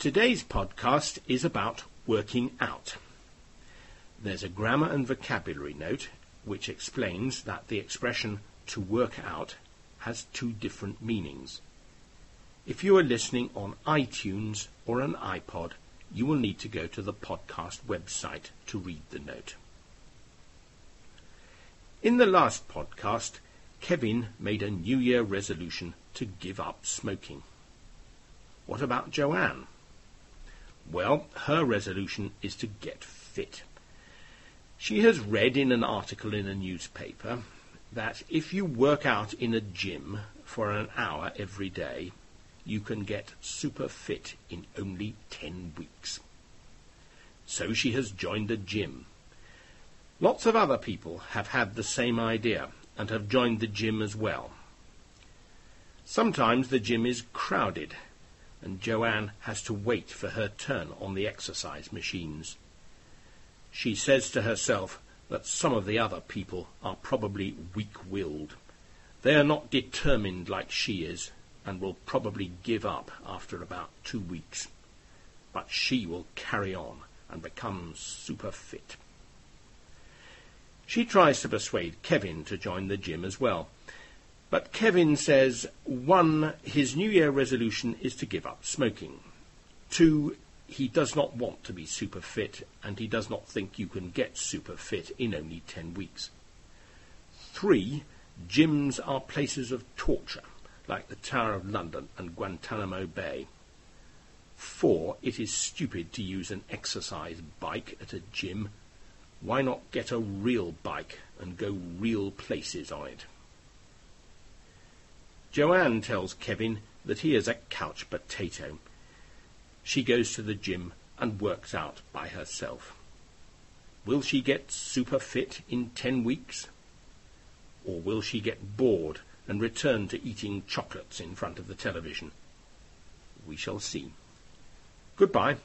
Today's podcast is about working out. There's a grammar and vocabulary note which explains that the expression to work out has two different meanings. If you are listening on iTunes or an iPod, you will need to go to the podcast website to read the note. In the last podcast, Kevin made a New Year resolution to give up smoking. What about Joanne? Well, her resolution is to get fit. She has read in an article in a newspaper that if you work out in a gym for an hour every day, you can get super fit in only 10 weeks. So she has joined a gym. Lots of other people have had the same idea and have joined the gym as well. Sometimes the gym is crowded and Joanne has to wait for her turn on the exercise machines. She says to herself that some of the other people are probably weak-willed. They are not determined like she is and will probably give up after about two weeks. But she will carry on and become super fit. She tries to persuade Kevin to join the gym as well. But Kevin says, one, his New Year resolution is to give up smoking. Two, he does not want to be super fit, and he does not think you can get super fit in only 10 weeks. Three, gyms are places of torture, like the Tower of London and Guantanamo Bay. Four, it is stupid to use an exercise bike at a gym. Why not get a real bike and go real places on it? Joanne tells Kevin that he is a couch potato. She goes to the gym and works out by herself. Will she get super fit in ten weeks? Or will she get bored and return to eating chocolates in front of the television? We shall see. Goodbye.